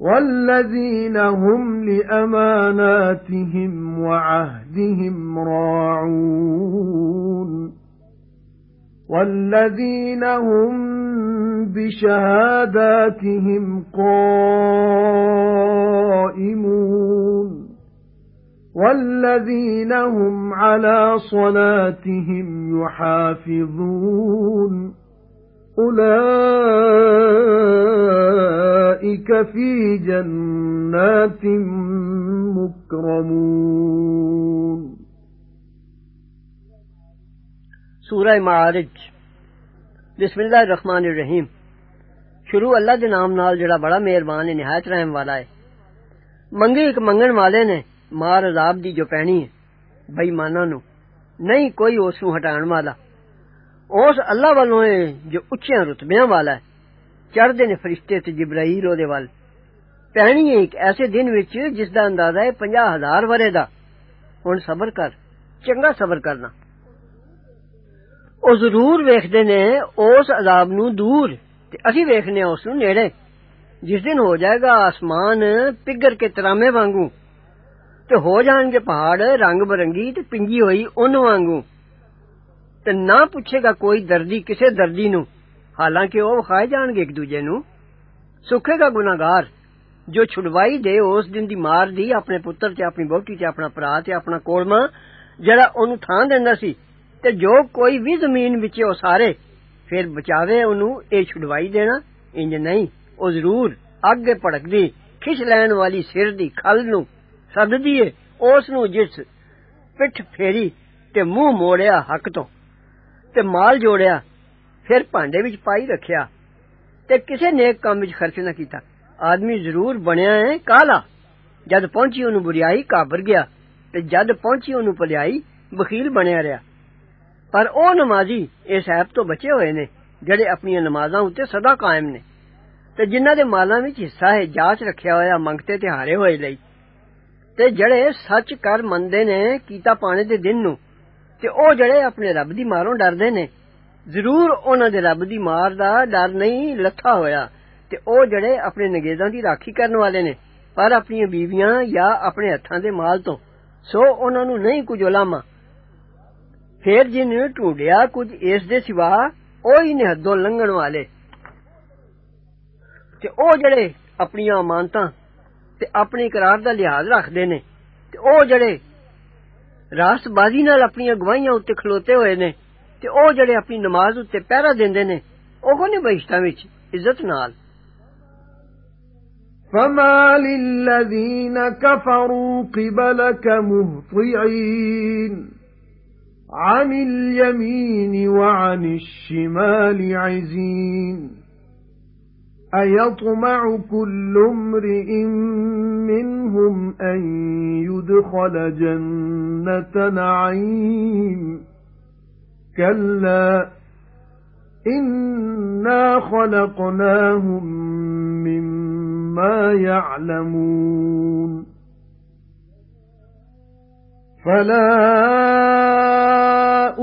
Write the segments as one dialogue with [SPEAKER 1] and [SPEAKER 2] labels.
[SPEAKER 1] وَالَّذِينَ هُمْ لِأَمَانَاتِهِمْ وَعَهْدِهِمْ رَاعُونَ وَالَّذِينَ هُمْ بِشَهَادَاتِهِمْ قَائِمُونَ وَالَّذِينَ هُمْ عَلَى صَلَاتِهِمْ يُحَافِظُونَ أُولَئِكَ فِي جَنَّاتٍ مُكْرَمُونَ.
[SPEAKER 2] سورہ معارج. بسم اللہ الرحمن الرحیم شروع اللہ دے نام نال جڑا بڑا مہربان ہے نہایت رحم والا ہے۔ ایک منگن والے نے مار عذاب دی جو پہنی ہے بے ایماناں نو۔ نہیں کوئی اس نو ہٹان والا۔ ਉਸ ਅੱਲਾ ਵੱਲੋਂ ਹੈ ਜੋ ਉੱਚਿਆਂ ਰੁਤਬਿਆਂ ਵਾਲਾ ਹੈ ਚੜਦੇ ਨੇ ਫਰਿਸ਼ਤੇ ਤੇ ਜਿਬਰਾਈਲ ਉਹਦੇ ਵੱਲ ਪੈਣੀ ਹੈ ਇੱਕ ਐਸੇ ਦਿਨ ਵਿੱਚ ਜਿਸ ਦਾ ਅੰਦਾਜ਼ਾ ਹੈ 50000 ਵਰੇ ਦਾ ਹੁਣ ਸਬਰ ਕਰ ਚੰਗਾ ਸਬਰ ਕਰਨਾ ਉਹ ਜ਼ਰੂਰ ਵੇਖਦੇ ਨੇ ਉਸ ਅਜ਼ਾਬ ਨੂੰ ਦੂਰ ਤੇ ਅਸੀਂ ਵੇਖਨੇ ਆ ਉਸ ਨੂੰ ਨੇੜੇ ਜਿਸ ਦਿਨ ਹੋ ਜਾਏਗਾ ਆਸਮਾਨ ਪਿਗਰ ਕੇ ਤਰਾਮੇ ਵਾਂਗੂ ਤੇ ਹੋ ਜਾਣਗੇ ਪਹਾੜ ਰੰਗ ਬਰੰਗੀ ਤੇ ਪਿੰਗੀ ਹੋਈ ਉਨ ਵਾਂਗੂ ਤੇ ਨਾ ਪੁੱਛੇਗਾ ਕੋਈ ਦਰਦੀ ਕਿਸੇ ਦਰਦੀ ਨੂੰ ਹਾਲਾਂਕਿ ਉਹ ਵਿਖਾਏ ਜਾਣਗੇ ਇੱਕ ਦੂਜੇ ਨੂੰ ਸੁੱਖੇਗਾ ਗੁਨਾਹਗਾਰ ਜੋ ਛੁਡਵਾਈ ਦੇ ਉਸ ਦਿਨ ਦੀ ਮਾਰ ਦੀ ਆਪਣੇ ਪੁੱਤਰ ਤੇ ਆਪਣੀ ਬੋਟੀ ਤੇ ਆਪਣਾ ਭਰਾ ਤੇ ਆਪਣਾ ਕੋਲਮਾ ਜਿਹੜਾ ਉਹਨੂੰ ਥਾਂ ਦਿੰਦਾ ਸੀ ਤੇ ਜੋ ਕੋਈ ਵੀ ਜ਼ਮੀਨ ਵਿੱਚ ਉਹ ਸਾਰੇ ਫਿਰ ਬਚਾਵੇ ਉਹਨੂੰ ਇਹ ਛੁਡਵਾਈ ਦੇਣਾ ਇੰਜ ਨਹੀਂ ਉਹ ਜ਼ਰੂਰ ਅੱਗੇ ਭੜਕਦੀ ਖਿੱਚ ਲੈਣ ਵਾਲੀ ਸਿਰ ਦੀ ਖਲ ਨੂੰ ਸੱਦਦੀ ਏ ਉਸ ਨੂੰ ਜਿਸ ਪਿੱਠ ਫੇਰੀ ਤੇ ਮੂੰਹ ਮੋੜਿਆ ਹੱਕ ਤੋਂ ਤੇ ਮਾਲ ਜੋੜਿਆ ਫਿਰ ਭਾਂਡੇ ਵਿੱਚ ਪਾਈ ਰੱਖਿਆ ਤੇ ਕਿਸੇ ਨੇਕ ਕੰਮ ਵਿੱਚ ਖਰਚ ਨਾ ਕੀਤਾ ਆਦਮੀ ਜ਼ਰੂਰ ਬਣਿਆ ਹੈ ਕਾਲਾ ਜਦ ਪਹੁੰਚੀ ਉਹਨੂੰ ਬੁਰੀਾਈ ਕਾਬਰ ਗਿਆ ਤੇ ਜਦ ਪਹੁੰਚੀ ਉਹਨੂੰ ਭਲਾਈ ਬਖੀਲ ਬਣਿਆ ਰਿਹਾ ਪਰ ਉਹ ਨਮਾਜ਼ੀ ਇਸ ਐਬ ਤੋਂ ਬਚੇ ਹੋਏ ਨੇ ਜਿਹੜੇ ਆਪਣੀਆਂ ਨਮਾਜ਼ਾਂ ਉੱਤੇ ਸਦਾ ਕਾਇਮ ਨੇ ਤੇ ਜਿਨ੍ਹਾਂ ਦੇ ਮਾਲਾਂ ਵਿੱਚ ਹਿੱਸਾ ਹੈ ਜਾਂਚ ਰੱਖਿਆ ਹੋਇਆ ਮੰਗਤੇ ਤੇ ਹਾਰੇ ਹੋਏ ਲਈ ਤੇ ਜਿਹੜੇ ਸੱਚ ਕਰ ਮੰਨਦੇ ਨੇ ਕੀਤਾ ਪਾਣੇ ਦੇ ਦਿਨ ਨੂੰ ਤੇ ਉਹ ਜਿਹੜੇ ਆਪਣੇ ਰੱਬ ਦੀ ਮਾਰੋਂ ਡਰਦੇ ਨੇ ਜ਼ਰੂਰ ਉਹਨਾਂ ਦੇ ਰੱਬ ਦੀ ਮਾਰ ਦਾ ਡਰ ਨਹੀਂ ਲੱਥਾ ਹੋਇਆ ਤੇ ਉਹ ਜਿਹੜੇ ਆਪਣੇ ਨਗੇਜ਼ਾਂ ਦੀ ਰਾਖੀ ਕਰਨ ਵਾਲੇ ਨੇ ਪਰ ਆਪਣੀਆਂ ਬੀਵੀਆਂ ਜਾਂ ਆਪਣੇ ਹੱਥਾਂ ਦੇ ਮਾਲ ਤੋਂ ਸੋ ਉਹਨਾਂ ਨੂੰ ਨਹੀਂ ਕੁਝ ਉਲਾਮਾ ਫੇਰ ਜਿਨ ਢੂੰਡਿਆ ਕੁਝ ਇਸ ਦੇ ਸਿਵਾ ਉਹ ਹੀ ਨੇ ਹੱਦੋਂ ਲੰਘਣ ਵਾਲੇ ਤੇ ਉਹ ਜਿਹੜੇ ਆਪਣੀਆਂ ਅਮਾਨਤਾਂ ਤੇ ਆਪਣੇ ਇਕਰਾਰ ਦਾ ਲਿਹਾਜ਼ ਰੱਖਦੇ ਨੇ ਤੇ ਉਹ ਜਿਹੜੇ راست بازی نال اپنی اگوائیاں اتنے کھلوتے ہوئے نے تے أو جڑے اپنی نماز اتنے پہرا دیندے نے أو کو نے بہشتاں وچ عزت نال
[SPEAKER 1] فما للذين كفروا قبلك مهطعين عن اليمين وعن الشمال عزين أَيَطْمَعُ كُلُّ امْرِئٍ مِّنْهُمْ أَن يُدْخَلَ جَنَّةَ نَعِيمٍ كَلَّا إِنَّا خَلَقْنَاهُم مِّمَّا يَعْلَمُونَ فَلَا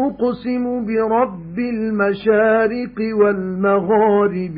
[SPEAKER 1] أُقْسِمُ بِرَبِّ الْمَشَارِقِ وَالْمَغَارِبِ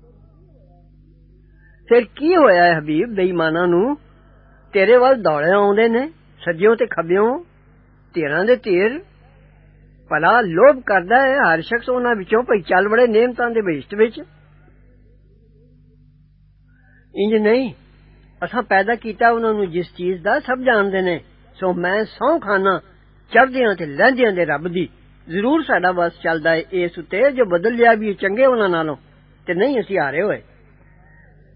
[SPEAKER 2] ਫਿਰ ਕੀ ਹੋਇਆ ਹੈ ਹਬੀਬ ਬੇਈਮਾਨਾਂ ਨੂੰ ਤੇਰੇ ਵੱਲ ਦੌੜੇ ਆਉਂਦੇ ਨੇ ਸੱਜਿਓਂ ਤੇ ਖੱਬਿਓਂ ਤੇਰਾਂ ਦੇ ਤੀਰ ਭਲਾ ਲੋਭ ਕਰਦਾ ਹੈ ਹਰ ਸ਼ਖਸ ਉਹਨਾਂ ਵਿੱਚੋਂ ਭਈ ਚੱਲ ਬੜੇ ਨੇਮਤਾਂ ਦੇ ਬਹਿਸ਼ਤ ਵਿੱਚ ਇੰਜ ਨਹੀਂ ਅਸਾਂ ਪੈਦਾ ਕੀਤਾ ਉਹਨਾਂ ਨੂੰ ਜਿਸ ਚੀਜ਼ ਦਾ ਸਭ ਜਾਣਦੇ ਨੇ ਸੋ ਮੈਂ ਸੌਂ ਖਾਨਾ ਚੜਦਿਆਂ ਤੇ ਲਹਿੰਦਿਆਂ ਦੇ ਰੱਬ ਦੀ ਜ਼ਰੂਰ ਸਾਡਾ ਵਸ ਚੱਲਦਾ ਏ ਇਸ ਉਤੇ ਜੋ ਬਦਲ ਲਿਆ ਵੀ ਚੰਗੇ ਉਹਨਾਂ ਨਾਲੋਂ ਤੇ ਨਹੀਂ ਅਸੀਂ ਹਾਰੇ ਹੋਏ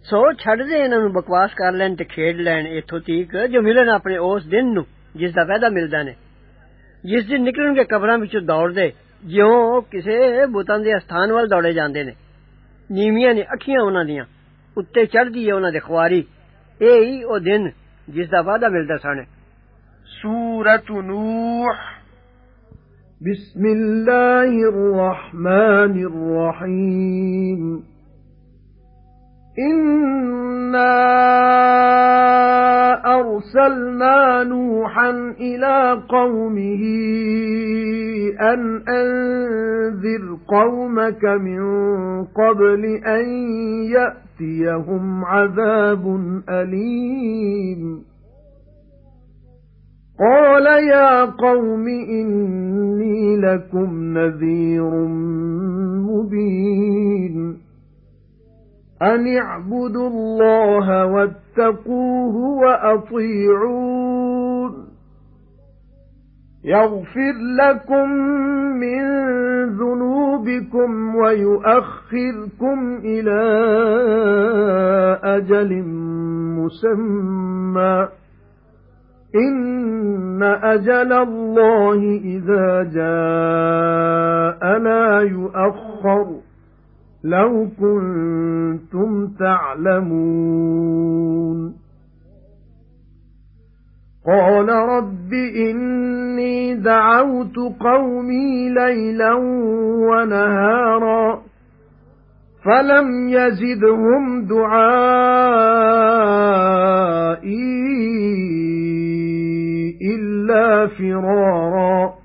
[SPEAKER 2] ਸੋ ਛੱਡ ਦੇ ਇਹਨਾਂ ਨੂੰ ਬਕਵਾਸ ਕਰ ਲੈਣ ਤੇ ਖੇਡ ਲੈਣ ਇਥੋਂ ਤੀਕ ਜੋ ਮਿਲਣ ਆਪਣੇ ਉਸ ਦਿਨ ਨੂੰ ਜਿਸ ਦਾ ਵਾਅਦਾ ਮਿਲਦਾ ਨੇ ਜਿਸ ਦਿਨ ਨਿਕਲਣਗੇ ਕਬਰਾਂ ਵਿੱਚੋਂ ਦੌੜਦੇ ਜਿਉਂ ਕਿਸੇ ਬੁੱਤਾਂ ਦੇ ਸਥਾਨ ਵੱਲ ਦੌੜੇ ਜਾਂਦੇ ਨੇ ਨੀਵੀਆਂ ਨੇ ਅੱਖੀਆਂ ਉਹਨਾਂ ਦੀਆਂ ਉੱਤੇ ਚੜਦੀ ਹੈ ਉਹਨਾਂ ਦੇ ਖੁਆਰੀ ਇਹ ਹੀ ਉਹ ਦਿਨ ਜਿਸ ਦਾ ਵਾਅਦਾ ਮਿਲਦਾ ਸਣ
[SPEAKER 1] سورة نوح بسم الله الرحمن الرحيم إِنَّا أَرْسَلْنَا نُوحًا إِلَى قَوْمِهِ أَنْ أَنذِرْ قَوْمَكَ مِنْ قَبْلِ أَنْ يَأْتِيَهُمْ عَذَابٌ أَلِيمٌ قَالَ يَا قَوْمِ إِنِّي لَكُمْ نَذِيرٌ مُبِينٌ أَنِ اعْبُدُوا اللَّهَ وَاتَّقُوهُ وَأَطِيعُونِ يَغْفِرْ لَكُم مِّن ذُنُوبِكُمْ وَيُؤَخِّرْكُمْ إِلَى أَجَلٍ مُّسَمًّى إِنَّ أَجَلَ اللَّهِ إِذَا جَاءَ لَا يُؤَخَّرُ لَوْ كُنتُمْ تَعْلَمُونَ. قَالَ رَبِّ إِنِّي دَعَوْتُ قَوْمِي لَيْلًا وَنَهَارًا فَلَمْ يَزِدْهُمْ دُعَائِي إِلَّا فِرَارًا.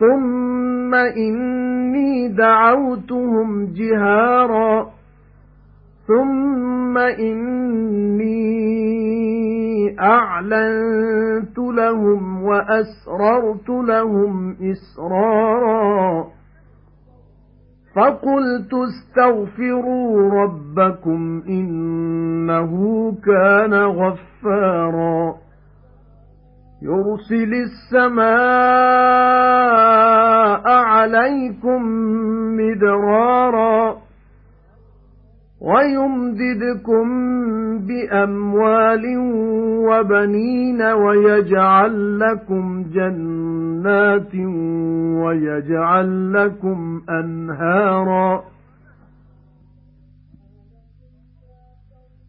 [SPEAKER 1] ثُمَّ إِنِّي دَعَوْتُهُمْ جِهَارًا ثُمَّ إِنِّي أَعْلَنتُ لَهُمْ وَأَسْرَرْتُ لَهُمْ إِسْرَارًا فَقُلْتُ اسْتَغْفِرُوا رَبَّكُمْ إِنَّهُ كَانَ غَفَّارًا يُرْسِلِ السَّمَاءَ عَلَيْكُمْ مِدْرَارًا وَيُمْدِدْكُمْ بِأَمْوَالٍ وَبَنِينَ وَيَجْعَلْ لَكُمْ جَنَّاتٍ وَيَجْعَلْ لَكُمْ أَنْهَارًا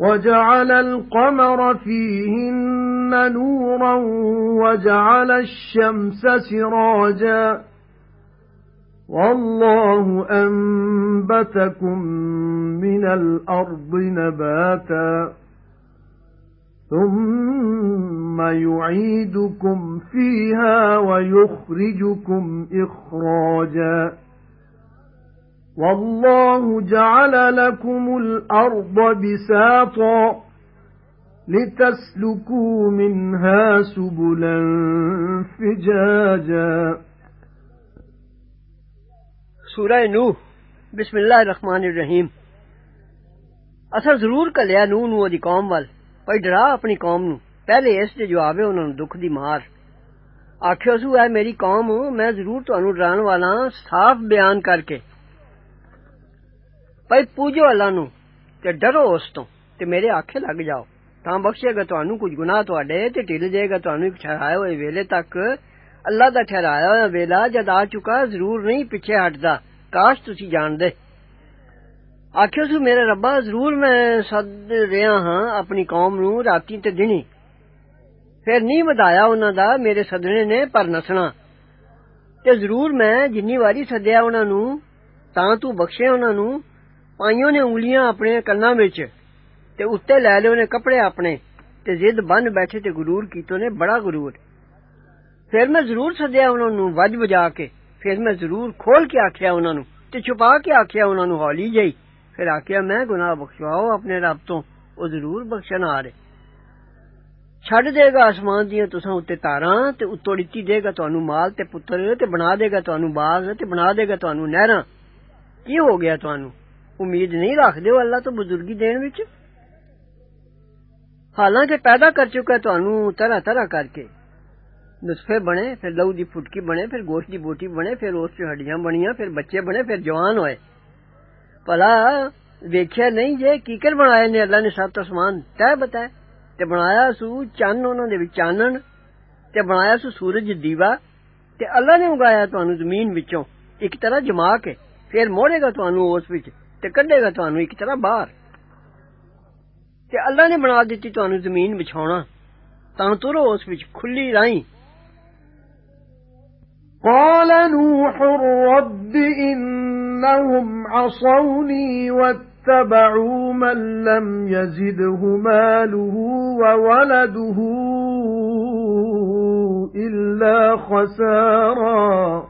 [SPEAKER 1] وَجَعَلَ الْقَمَرَ فِيهِنَّ نُورًا وَجَعَلَ الشَّمْسَ سِرَاجًا. وَاللَّهُ أَنبَتَكُم مِّنَ الْأَرْضِ نَبَاتًا. ثُمَّ يُعِيدُكُمْ فِيهَا وَيُخْرِجُكُمْ إِخْرَاجًا. وَاللَّهُ جَعَلَ لَكُمُ الْأَرْضَ بِسَاطًا لِتَسْلُكُوا مِنْهَا سُبُلًا فِجَاجًا.
[SPEAKER 2] سورہ نوح بسم اللہ الرحمن الرحیم۔ اثر ضرور کلیا نوح نو دی قوم وال پر ڈرا اپنی قوم نو۔ پہلے اس دے جواب ہے انہاں نوں دکھ دی مار۔ آکھیو سو اے میری قوم میں ضرور تانوں ڈران والا صاف بیان کر کے ਭਈ ਪੂਜੋ ਅੱਲਾ ਨੂੰ ਤੇ ਡਰੋ ਉਸ ਤੋਂ ਤੇ ਮੇਰੇ ਆਖੇ ਲੱਗ ਜਾਓ ਤਾਂ ਬਖਸ਼ੇਗਾ ਤੁਹਾਨੂੰ ਕੁਝ ਗੁਨਾਹ ਤੁਹਾਡੇ ਤੇ ਢਿੱਲ ਜਾਏਗਾ ਤੁਹਾਨੂੰ ਇੱਕ ਠਹਿਰਾਏ ਹੋਏ ਵੇਲੇ ਤੱਕ ਅੱਲਾ ਦਾ ਠਹਿਰਾਇਆ ਹੋਇਆ ਵੇਲਾ ਜਦ ਆ ਚੁੱਕਾ ਜ਼ਰੂਰ ਨਹੀਂ ਪਿੱਛੇ ਹਟਦਾ ਕਾਸ਼ ਤੁਸੀਂ ਜਾਣਦੇ ਆਖਿਓ ਸੀ ਮੇਰੇ ਰੱਬਾ ਜ਼ਰੂਰ ਮੈਂ ਸੱਦ ਰਿਹਾ ਹਾਂ ਆਪਣੀ ਕੌਮ ਨੂੰ ਰਾਤੀ ਤੇ ਦਿਨੀ ਫਿਰ ਨਹੀਂ ਵਧਾਇਆ ਉਹਨਾਂ ਦਾ ਮੇਰੇ ਸੱਦਣੇ ਨੇ ਪਰ ਨਸਣਾ ਤੇ ਜ਼ਰੂਰ ਮੈਂ ਜਿੰਨੀ ਵਾਰੀ ਸੱਦਿਆ ਉਹਨਾਂ ਨੂੰ ਤਾਂ ਤੂੰ ਬਖਸ਼ੇ ਉਹਨਾਂ ਨੂੰ ਪਾਈਆਂ ਨੇ ਉਂਗਲੀਆਂ ਆਪਣੇ ਕੰਨਾਂ ਵਿੱਚ ਤੇ ਉੱਤੇ ਲੈ ਲਿਓ ਨੇ ਕੱਪੜੇ ਆਪਣੇ ਤੇ ਜ਼ਿੱਦ ਬੰਨ ਬੈਠੇ ਤੇ ਗਰੂਰ ਕੀਤੋ ਨੇ ਬੜਾ ਗਰੂਰ ਫਿਰ ਮੈਂ ਜ਼ਰੂਰ ਸੱਦਿਆ ਉਹਨਾਂ ਨੂੰ ਵੱਜ ਵਜਾ ਕੇ ਫਿਰ ਮੈਂ ਜ਼ਰੂਰ ਖੋਲ ਕੇ ਆਖਿਆ ਉਹਨਾਂ ਨੂੰ ਤੇ ਛੁਪਾ ਕੇ ਆਖਿਆ ਉਹਨਾਂ ਨੂੰ ਹੌਲੀ ਜਈ ਫਿਰ ਆਖਿਆ ਮੈਂ ਗੁਨਾਹ ਬਖਸ਼ਵਾਓ ਆਪਣੇ ਰੱਬ ਤੋਂ ਉਹ ਜ਼ਰੂਰ ਬਖਸ਼ਣ ਆ ਰਹੇ ਛੱਡ ਦੇਗਾ ਅਸਮਾਨ ਦੀਆਂ ਤੁਸਾਂ ਉੱਤੇ ਤਾਰਾਂ ਤੇ ਉੱਤੋਂ ਦਿੱਤੀ ਦੇਗਾ ਤੁਹਾਨੂੰ ਮਾਲ ਤੇ ਪੁੱਤਰ ਤੇ ਬਣਾ ਦੇਗਾ ਤੁਹਾਨੂੰ ਬਾਗ ਤੇ ਬਣਾ ਦੇਗਾ ਤੁਹਾਨੂੰ ਨਹਿਰਾਂ ਕੀ ਹੋ ਗਿਆ ਤੁਹਾਨੂੰ امید نہیں رکھدے ہو اللہ تو بزرگی دین وچ۔ حالانکہ پیدا کر چکا تانوں طرح طرح کر کے۔ نصفے بنے، پھر لو دی پھٹکی بنے، پھر گوشت دی بوٹی بنے، پھر اس چ ہڈیاں بنیاں، پھر بچے بنے، پھر جوان ہوئے۔ پلا ویکھیا نہیں جے، کیکر بنائے نے اللہ نے سب آسمان تہ بتایا تے بنایا سو چن انہاں دے وچ چانن، تے بنایا سو سورج دیوا۔ تے اللہ نے اگایا تانوں زمین وچوں۔ ایک طرح جما کے پھر موڑے گا تانوں اس وچ۔ ਤੇ ਕੱਢੇਗਾ ਤੁਹਾਨੂੰ ਇੱਕ ਤਰ੍ਹਾਂ ਬਾਹਰ ਤੇ ਅੱਲਾ ਨੇ ਬਣਾ ਦਿੱਤੀ ਤੁਹਾਨੂੰ ਜ਼ਮੀਨ ਵਿਛਾਉਣਾ ਤਾਂ ਤੁਰੋ ਉਸ ਵਿੱਚ ਖੁੱਲੀ ਰਾਹੀਂ
[SPEAKER 1] قال نوح رب إنهم عصوني واتبعوا من لم يزده ماله وولده إلا خسارا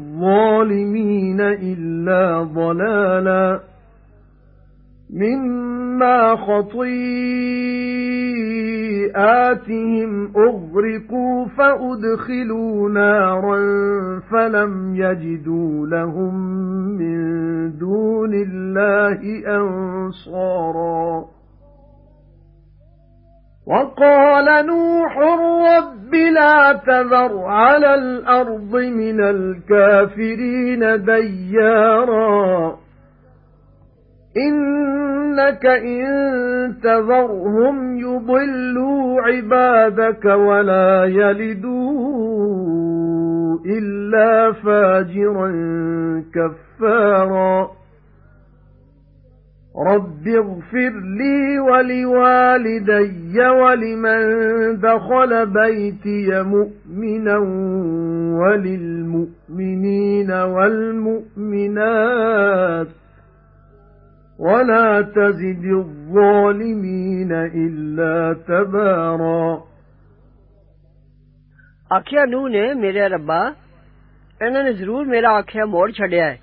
[SPEAKER 1] الظَّالِمِينَ إِلَّا ضَلَالًا مِمَّا خَطِيئَاتِهِمْ أُغْرِقُوا فَأُدْخِلُوا نَارًا فَلَمْ يَجِدُوا لَهُم مِّن دُونِ اللَّهِ أَنصَارًا وَقَالَ نُوحٌ رَبِّ لَا تَذَرْ عَلَى الْأَرْضِ مِنَ الْكَافِرِينَ دَيَّارًا. إِنَّكَ إِن تَذَرْهُمْ يُضِلُّوا عِبَادَكَ وَلَا يَلِدُوا إِلَّا فَاجِرًا كَفَّارًا. رَبِّ اغْفِرْ لِي وَلِوَالِدَيَّ وَلِمَن دَخَلَ بَيْتِيَ مُؤْمِنًا وَلِلْمُؤْمِنِينَ وَالْمُؤْمِنَاتِ وَلَا تَزِدِ الظَّالِمِينَ إِلَّا تَبَارًا
[SPEAKER 2] ਆਖਿਆ ਨੂੰ ਨੇ ਮੇਰੇ ਰੱਬਾ ਇਹਨਾਂ ਨੇ ਜ਼ਰੂਰ ਮੇਰਾ ਆਖਿਆ ਮੋੜ ਛੱਡਿਆ ਹੈ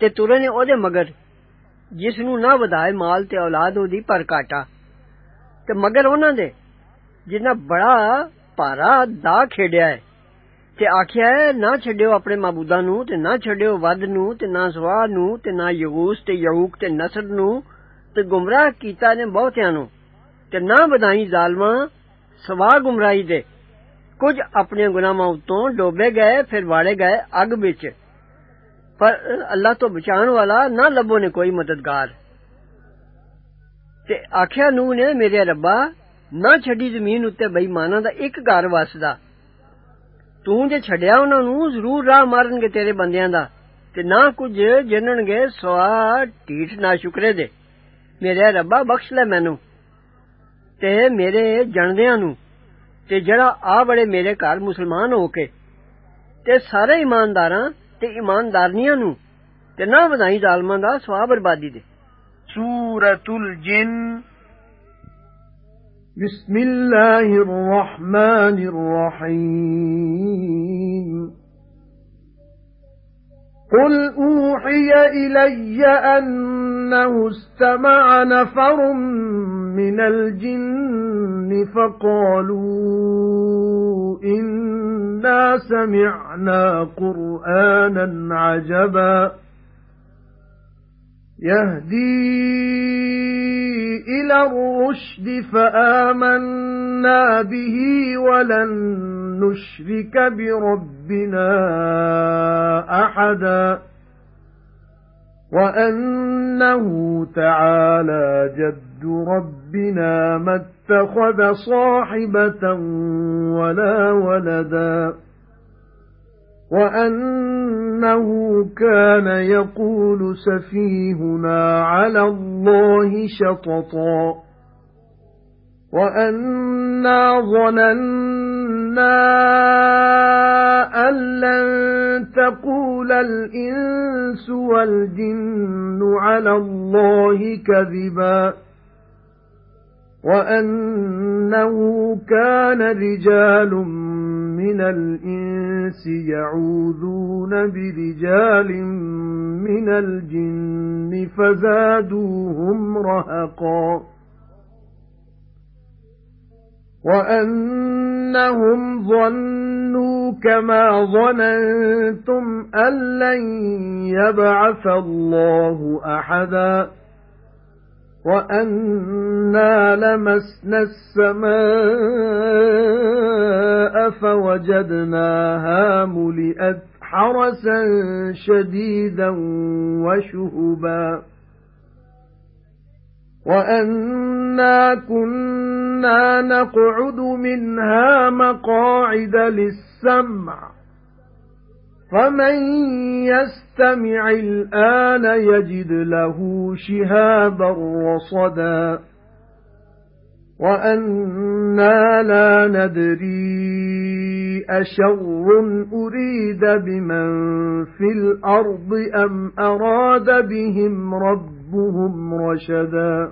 [SPEAKER 2] ਤੇ ਤੁਰੇ ਨੇ ਉਹਦੇ ਮਗਰ ਜਿਸ ਨੂੰ ਨਾ ਵਧਾਏ ਮਾਲ ਤੇ ਔਲਾਦ ਉਹਦੀ ਪਰ ਘਾਟਾ ਤੇ ਮਗਰ ਉਹਨਾਂ ਦੇ ਜਿਨ੍ਹਾਂ ਬੜਾ ਭਾਰਾ ਦਾ ਖੇਡਿਆ ਹੈ ਤੇ ਆਖਿਆ ਹੈ ਨਾ ਛੱਡਿਓ ਆਪਣੇ ਮਾਬੂਦਾਂ ਨੂੰ ਤੇ ਨਾ ਛੱਡਿਓ ਵੱਧ ਨੂੰ ਤੇ ਨਾ ਸਵਾਹ ਨੂੰ ਤੇ ਨਾ ਯਗੂਸ ਤੇ ਯਊਕ ਤੇ ਨਸਰ ਨੂੰ ਤੇ ਗੁੰਮਰਾਹ ਕੀਤਾ ਨੇ ਬਹੁਤਿਆਂ ਨੂੰ ਤੇ ਨਾ ਵਧਾਈ ਜ਼ਾਲਮਾਂ ਸਵਾ ਗੁੰਮਰਾਹੀ ਦੇ ਕੁਝ ਆਪਣੇ ਗੁਨਾਹਾਂ ਉਤੋਂ ਡੋਬੇ ਗਏ ਫਿਰ ਵਾੜੇ ਗਏ ਅੱਗ ਵਿੱਚ ਪਰ ਅੱਲਾਹ ਤੋਂ ਬਚਾਉਣ ਵਾਲਾ ਨਾ ਲੱਭੋ ਨੇ ਕੋਈ ਮਦਦਗਾਰ ਤੇ ਆਖਿਆ ਨੂੰ ਨੇ ਮੇਰੇ ਰੱਬਾ ਨਾ ਛੱਡੀ ਜ਼ਮੀਨ ਉੱਤੇ ਬੇਈਮਾਨਾਂ ਦਾ ਇੱਕ ਘਰ ਵਸਦਾ ਤੂੰ ਜੇ ਛੱਡਿਆ ਉਹਨਾਂ ਨੂੰ ਜ਼ਰੂਰ ਰਾਹ ਮਾਰਨਗੇ ਤੇਰੇ ਬੰਦਿਆਂ ਦਾ ਤੇ ਨਾ ਕੁਝ ਜਨਣਗੇ ਸਵਾ ਢੀਠ ਨਾ ਸ਼ੁਕਰੇ ਦੇ ਮੇਰੇ ਰੱਬਾ ਬਖਸ਼ ਲੈ ਮੈਨੂੰ ਤੇ ਮੇਰੇ ਜਣਦਿਆਂ ਨੂੰ ਤੇ ਜਿਹੜਾ ਆ ਬੜੇ ਮੇਰੇ ਘਰ ਮੁਸਲਮਾਨ ਹੋ ਕੇ ਤੇ ਸਾਰੇ ਇਮਾਨਦਾਰਾਂ ਤੇ ਇਮਾਨਦਾਰਨੀਆਂ ਨੂੰ ਤੇ ਨਾ ਵਧਾਈ ਜ਼ਾਲਮਾਂ ਦਾ ਸਵਾ ਬਰਬਾਦੀ ਦੇ।
[SPEAKER 1] ਸੂਰਤੁਲ الجن بسم الله الرحمن الرحيم قُلْ أُوحِيَ إِلَيَّ أَنَّهُ اسْتَمَعَ نَفَرٌ مِنَ الْجِنِّ فَقَالُوا إِنَّا سَمِعْنَا قُرْآنًا عَجَبًا يَهْدِي إِلَى الرُّشْدِ فَآمَنَّا بِهِ وَلَن نُّشْرِكَ بِرَبِّنَا أَحَدًا وَأَنَّهُ تَعَالَى جَدُّ رَبِّنَا مَا اتَّخَذَ صَاحِبَةً وَلَا وَلَدًا وَأَنَّهُ كَانَ يَقُولُ سَفِيهُنَا عَلَى اللَّهِ شَطَطًا وَأَنَّا ظَنَنَّا أَن لَّن تَقُولَ الْإِنسُ وَالْجِنُّ عَلَى اللَّهِ كَذِبًا وَأَنَّهُ كَانَ رِجَالٌ مِنَ الْإِنسِ يَعُوذُونَ بِرِجَالٍ مِنَ الْجِنِّ فَزَادُوهُمْ رَهَقًا وَأَنَّهُمْ ظَنُّوا كَمَا ظَنَنتُمْ أَن لَّن يَبْعَثَ اللَّهُ أَحَدًا وَأَنَّا لَمَسْنَا السَّمَاءَ فَوَجَدْنَاهَا مُلِئَتْ حَرَسًا شَدِيدًا وَشُهُبًا وَأَنَّا كُنَّا نَقْعُدُ مِنْهَا مَقَاعِدَ لِلسَّمْعِ فَمَن يَسْتَمِعِ الْآنَ يَجِدْ لَهُ شِهَابًا رَّصَدًا وَأَنَّا لَا نَدْرِي أَشَرٌّ أُرِيدَ بِمَن فِي الْأَرْضِ أَمْ أَرَادَ بِهِمْ رَبُّهُمْ رَشَدًا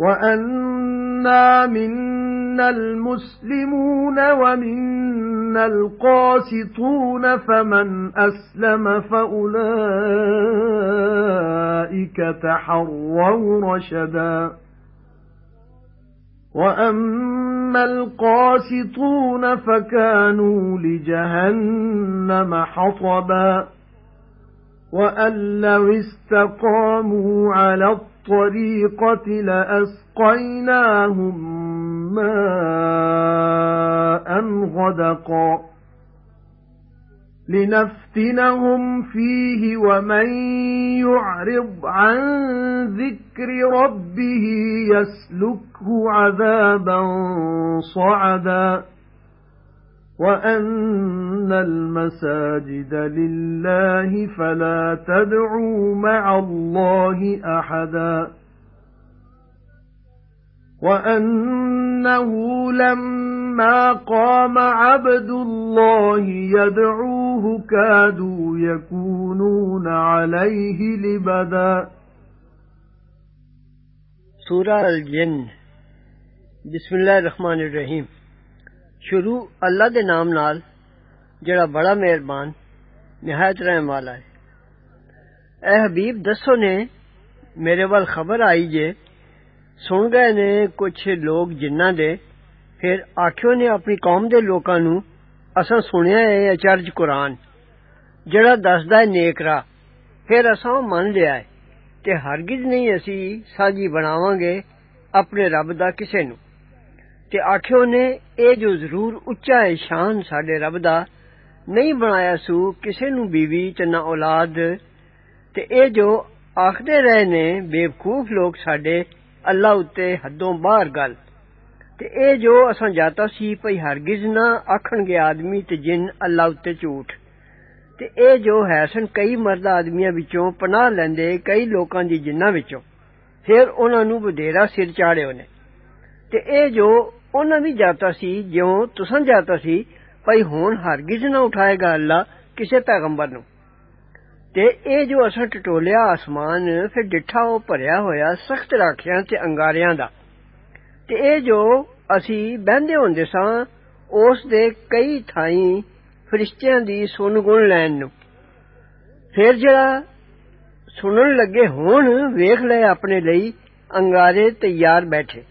[SPEAKER 1] وَأَنَّا مِنَّا الْمُسْلِمُونَ وَمِنَّا الْقَاسِطُونَ فَمَنْ أَسْلَمَ فَأُولَئِكَ تَحَرَّوْا رَشَدًا وَأَمَّا الْقَاسِطُونَ فَكَانُوا لِجَهَنَّمَ حَطَبًا وَأَن لَّوِ اسْتَقَامُوا عَلَى الطَّرِيقَةِ لَأَسْقَيْنَاهُم مَّاءً غَدَقًا لِنَفْتِنَهُمْ فِيهِ وَمَن يُعْرِضْ عَن ذِكْرِ رَبِّهِ يَسْلُكْهُ عَذَابًا صَعَدًا وَأَنَّ الْمَسَاجِدَ لِلَّهِ فَلَا تَدْعُوا مَعَ اللَّهِ أَحَدًا وَأَنَّهُ لَمَّا قَامَ عَبْدُ اللَّهِ يَدْعُوهُ كَادُوا يَكُونُونَ عَلَيْهِ لِبَدًا
[SPEAKER 2] سورہ الجن. بسم اللہ الرحمن الرحیم شروع اللہ دے نام نال جڑا بڑا مہربان، نہایت رحم والا ہے۔ اے حبیب، دسو نے میرے وال خبر آئی جے، سن گئے نے کچھ لوگ جنہ دے، پھر آکھیو نے اپنی قوم دے لوکاں نو، اساں سنیا اے اچرج قرآن، جڑا دسدا اے نیک راہ۔ پھر اساں من لیا اے تے ہرگز نہیں اسی ساجی بناواں گے اپنے رب دا کسے نوں تے آخیو نے اے جو ضرور اچا ہے شان ساڈے رب دا نہیں بنایا سو کسے نو بیوی تے نہ اولاد تے اے جو آخدے رہے نے بیوقوف لوگ ساڈے اللہ اتے حدوں باہر گل تے اے جو اساں جاتا سی پئی ہرگز نہ آکھن گے آدمی تے جن اللہ اتے جھوٹ تے اے جو ہے سن کئی مرد آدمیاں وچوں پناہ لیندے کئی لوکاں دی جنہاں وچوں پھر انہاں نو بدھیرا سر چاڑے ہونے تے اے جو ਉਹਨਾਂ ਦੀ ਜਾਤਾ ਸੀ ਜਿਉਂ ਤੁਸਾਂ ਜਾਤਾ ਸੀ ਭਈ ਹੁਣ ਹਰਗਿਜ਼ ਨਾ ਉਠਾਏਗਾ ਅੱਲਾ ਕਿਸੇ ਪੈਗੰਬਰ ਨੂੰ ਤੇ ਇਹ ਜੋ ਅਸਾਂ ਟਟੋਲਿਆ ਆਸਮਾਨ ਫਿਰ ਡਿੱਠਾ ਉਹ ਭਰਿਆ ਹੋਇਆ ਸਖਤ ਰਾਖਿਆਂ ਤੇ ਅੰਗਾਰਿਆਂ ਦਾ ਤੇ ਇਹ ਜੋ ਅਸੀਂ ਬਹਿੰਦੇ ਹੁੰਦੇ ਸਾਂ ਉਸ ਦੇ ਕਈ ਥਾਈਂ ਫਰਿਸ਼ਤਿਆਂ ਦੀ ਸੁਣ ਗੁਣ ਲੈਣ ਨੂੰ ਫਿਰ ਜਿਹੜਾ ਸੁਣਨ ਲੱਗੇ ਹੋਣ ਵੇਖ ਲਏ ਆਪਣੇ ਲਈ ਅੰਗਾਰੇ ਤਿਆਰ ਬੈਠੇ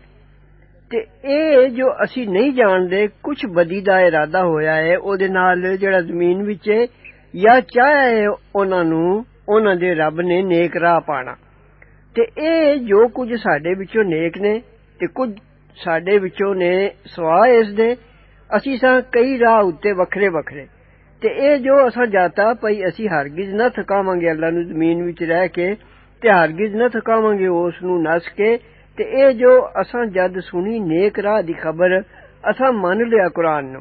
[SPEAKER 2] ਤੇ ਇਹ ਜੋ ਅਸੀਂ ਨਹੀਂ ਜਾਣਦੇ ਕੁਝ ਬਦੀ ਦਾ ਇਰਾਦਾ ਹੋਇਆ ਹੈ ਉਹਦੇ ਨਾਲ ਜਿਹੜਾ ਜ਼ਮੀਨ ਵਿੱਚ ਹੈ ਜਾਂ ਚਾਹੇ ਉਹਨਾਂ ਨੂੰ ਉਹਨਾਂ ਦੇ ਰੱਬ ਨੇ ਨੇਕ ਰਾਹ ਪਾਣਾ ਤੇ ਇਹ ਜੋ ਕੁਝ ਸਾਡੇ ਵਿੱਚੋਂ ਨੇਕ ਨੇ ਤੇ ਕੁਝ ਸਾਡੇ ਵਿੱਚੋਂ ਨੇ ਸਵਾ ਇਸ ਦੇ ਅਸੀਂ ਸਾਂ ਕਈ ਰਾਹ ਉੱਤੇ ਵੱਖਰੇ ਵੱਖਰੇ ਤੇ ਇਹ ਜੋ ਅਸਾਂ ਜਾਤਾ ਪਈ ਅਸੀਂ ਹਰਗਿਜ਼ ਨਾ ਥਕਾਵਾਂਗੇ ਅੱਲਾ ਨੂੰ ਜ਼ਮੀਨ ਵਿੱਚ ਰਹਿ ਕੇ ਤੇ ਹਰਗਿਜ਼ ਨਾ ਥਕਾਵਾਂਗੇ ਉਸ ਨੂੰ ਨਸ ਕੇ تے اے جو اساں جد سنی نیک راہ دی خبر اساں من لیا قرآن نو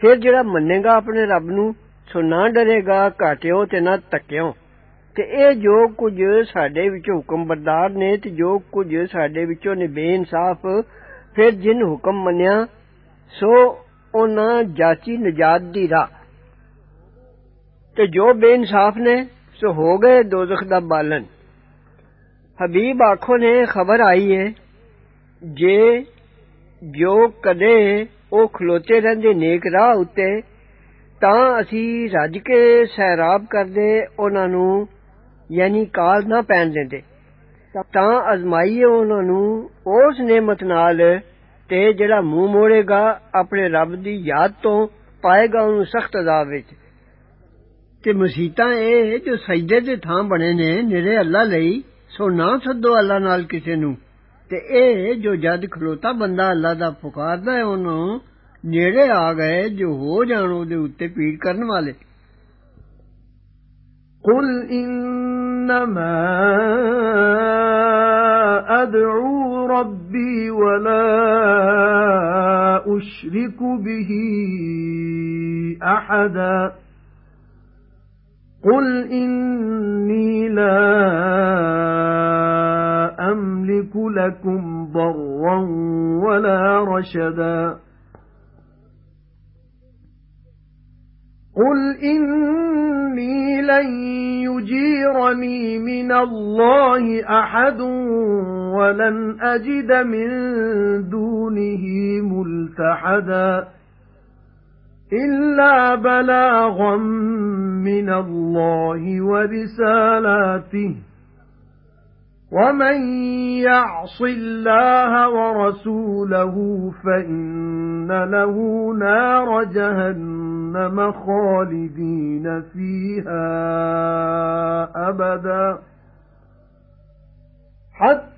[SPEAKER 2] پھر جڑا منے گا اپنے رب نو سو نہ ڈرے گا کاٹیو تے نہ تکیو تے اے جو کچھ ساڈے وچوں حکم بردار نے تے جو کچھ ساڈے وچوں نے بے انصاف پھر جن حکم منیا سو انہاں جاچی نجات دی راہ تے جو بے انصاف نے سو ہو گئے دوزخ دا بالن ਹਬੀਬ ਆਖੋ ਨੇ ਖਬਰ ਆਈ ਹੈ ਜੇ ਜੋ ਕਦੇ ਉਹ ਖਲੋਤੇ ਰਹਿੰਦੇ ਨੇਕ ਰਾਹ ਉੱਤੇ ਤਾਂ ਅਸੀਂ ਰੱਜ ਕੇ ਸਹਿਰਾਬ ਕਰਦੇ ਉਹਨਾਂ ਨੂੰ ਯਾਨੀ ਕਾਲ ਨਾ ਪੈਣ ਦਿੰਦੇ ਤਾਂ ਅਜ਼ਮਾਈਏ ਉਹਨਾਂ ਨੂੰ ਉਸ ਨੇਮਤ ਨਾਲ ਤੇ ਜਿਹੜਾ ਮੂੰਹ ਮੋੜੇਗਾ ਆਪਣੇ ਰੱਬ ਦੀ ਯਾਦ ਤੋਂ ਪਾਏਗਾ ਉਹਨੂੰ ਸਖਤ ਅਜ਼ਾਬ ਵਿੱਚ ਤੇ ਮਸੀਤਾਂ ਇਹ ਜੋ ਸਜਦੇ ਦੇ ਥਾਂ ਬਣੇ ਨੇ ਨਿਰੇ ਅੱਲਾ ਲਈ ਸੋ ਨਾ ਸੱਦੋ ਅੱਲਾ ਨਾਲ ਕਿਸੇ ਨੂੰ ਤੇ ਇਹ ਜੋ ਜਦ ਖਲੋਤਾ ਬੰਦਾ ਅੱਲਾ ਦਾ ਪੁਕਾਰਦਾ ਹੈ ਉਹਨੂੰ ਨੇੜੇ ਆ ਗਏ ਜੋ ਹੋ ਜਾਣ ਉਹਦੇ ਉੱਤੇ ਪੀੜ ਕਰਨ ਵਾਲੇ
[SPEAKER 1] قل إنما أدعو ربي ولا أشرك به أحدا قل إني لا أملك لكم ضرا ولا رشدا. قُلْ إِنِّي لَن يُجِيرَنِي مِنَ اللَّهِ أَحَدٌ وَلَنْ أَجِدَ مِن دُونِهِ مُلْتَحَدًا. إِلَّا بَلَاغًا مِنَ اللَّهِ وَرِسَالَاتِهِ وَمَن يَعْصِ اللَّهَ وَرَسُولَهُ فَإِنَّ لَهُ نَارَ جَهَنَّمَ خَالِدِينَ فِيهَا أَبَدًا حَتَّى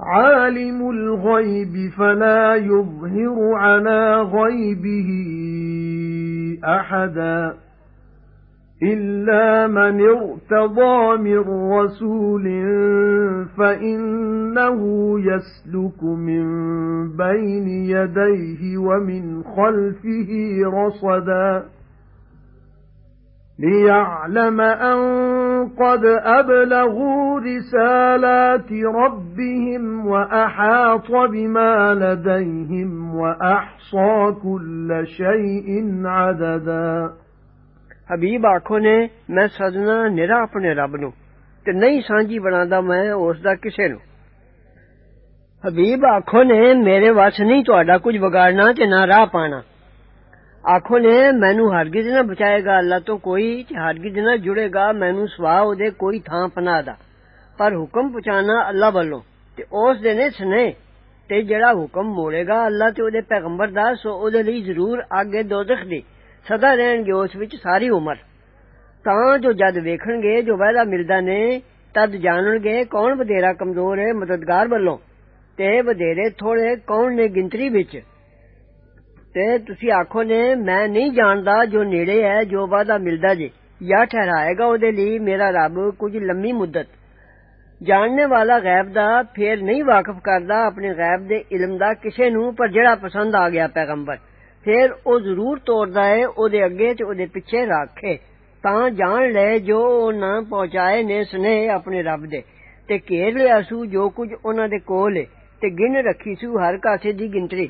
[SPEAKER 1] عَالِمُ الْغَيْبِ فَلَا يُظْهِرُ عَلَى غَيْبِهِ أَحَدًا إِلَّا مَنِ ارْتَضَى مِن رَّسُولٍ فَإِنَّهُ يَسْلُكُ مِن بَيْنِ يَدَيْهِ وَمِنْ خَلْفِهِ رَصَدًا لِيَعْلَمَ أَن قَدْ أَبْلَغُوا رِسَالَاتِ رَبِّهِمْ وَأَحَاطَ بِمَا لَدَيْهِمْ وَأَحْصَى كُلَّ شَيْءٍ عَدَدًا
[SPEAKER 2] ਹਬੀਬ ਆਖੋ ਨੇ ਮੈਂ ਸਜਣਾ ਨਿਰਾ ਆਪਣੇ ਰੱਬ ਨੂੰ ਤੇ ਨਹੀਂ ਸਾਂਝੀ ਬਣਾਉਂਦਾ ਮੈਂ ਉਸ ਦਾ ਕਿਸੇ ਨੂੰ ਹਬੀਬ ਆਖੋ ਨੇ ਮੇਰੇ ਵਾਸ ਨਹੀਂ ਤੁਹਾਡਾ ਕੁਝ ਵਿਗਾੜਨਾ ਤੇ ਨਾ ਰਾਹ ਪਾਣਾ آخو نے مینو ہرگز نہ بچائے گا اللہ تو کوئی ہرگز نہ جڑے گا مینو سوا دے کوئی تھاں پناہ دا پر حکم پہنچانا اللہ والوں تے اس دے نے سنے تے جڑا حکم موڑے گا اللہ تے اودے پیغمبر دا سو اودے لئی ضرور آگے دوزخ دی سدا رہن گے اس وچ ساری عمر تاں جو جد ویکھن گے جو وعدہ ملدا نے تد جانن گے کون بدیرا کمزور ہے مددگار والوں تے بدیرے تھوڑے کون نے گنتری وچ ਤੇ ਤੁਸੀਂ ਆਖੋ ਨੇ ਮੈਂ ਨਹੀਂ ਜਾਣਦਾ ਜੋ ਨੇੜੇ ਹੈ ਜੋ ਵਾਦਾ ਮਿਲਦਾ ਜੇ ਜਾਂ ਠਹਿਰਾਏਗਾ ਉਹਦੇ ਲਈ ਮੇਰਾ ਰੱਬ ਕੁਝ ਲੰਮੀ ਮੁੱਦਤ ਜਾਣਨੇ ਵਾਲਾ ਗੈਬ ਦਾ ਫੇਰ ਨਹੀਂ ਵਾਕਿਫ ਕਰਦਾ ਆਪਣੇ ਗੈਬ ਦੇ ਇਲਮ ਦਾ ਕਿਸੇ ਨੂੰ ਪਰ ਜਿਹੜਾ ਪਸੰਦ ਆ ਗਿਆ ਪੈਗੰਬਰ ਫੇਰ ਉਹ ਜ਼ਰੂਰ ਤੋੜਦਾ ਹੈ ਉਹਦੇ ਅੱਗੇ ਤੇ ਉਹਦੇ ਪਿੱਛੇ ਰੱਖੇ ਤਾਂ ਜਾਣ ਲੈ ਜੋ ਉਹਨਾਂ ਪਹੁੰਚਾਏ ਨੇ ਸਨੇਹ ਆਪਣੇ ਰੱਬ ਦੇ ਤੇ ਘੇਰ ਲਿਆ ਸੂ ਜੋ ਕੁਝ ਉਹਨਾਂ ਦੇ ਕੋਲ ਹੈ ਤੇ ਗਿਣ ਰੱਖੀ ਸੂ ਹਰ ਕਾਸੇ ਦੀ ਗਿਣਤੀ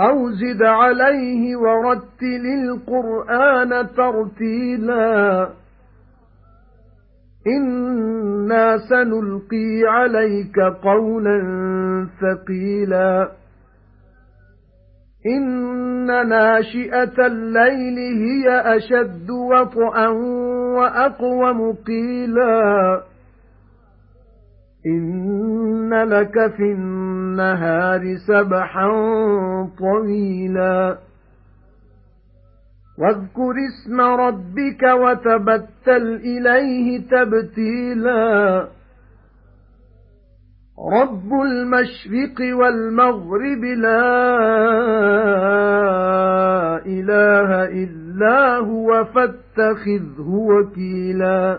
[SPEAKER 1] أَوْ زِدْ عَلَيْهِ وَرَتِّلِ الْقُرْآنَ تَرْتِيلًا. إِنَّا سَنُلْقِي عَلَيْكَ قَوْلًا ثَقِيلًا. إِنَّ نَاشِئَةَ اللَّيْلِ هِيَ أَشَدُّ وَطْئًا وَأَقْوَمُ قِيلًا. إِنَّ لَكَ فِي النَّهَارِ سَبْحًا طَوِيلًا وَاذْكُرِ اسْمَ رَبِّكَ وَتَبَتَّلْ إِلَيْهِ تَبْتِيلًا رَبُّ الْمَشْرِقِ وَالْمَغْرِبِ لَا إِلَٰهَ إِلَّا هُوَ فَاتَّخِذْهُ وَكِيلًا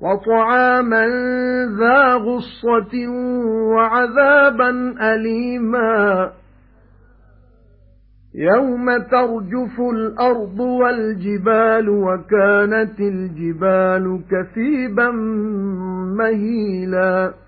[SPEAKER 1] وَطَعَامًا ذَا غُصَّةٍ وَعَذَابًا أَلِيمًا. يَوْمَ تَرْجُفُ الْأَرْضُ وَالْجِبَالُ وَكَانَتِ الْجِبَالُ كَثِيبًا مَهِيلًا.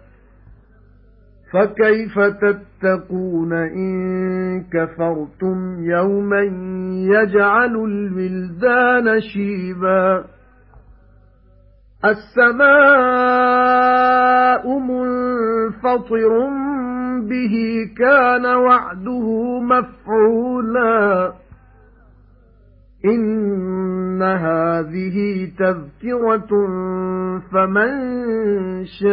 [SPEAKER 1] فَكَيْفَ تَتَّقُونَ إِن كَفَرْتُمْ يَوْمًا يَجْعَلُ الْوِلْدَانَ شِيبًا السَّمَاءُ مُنفَطِرٌ بِهِ كَانَ وَعْدُهُ مَفْعُولًا إِنَّ هَذِهِ تَذْكِرَةٌ فَمَن شَاءَ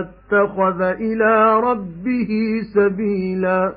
[SPEAKER 1] اتَّخَذَ إِلَى رَبِّهِ سَبِيلًا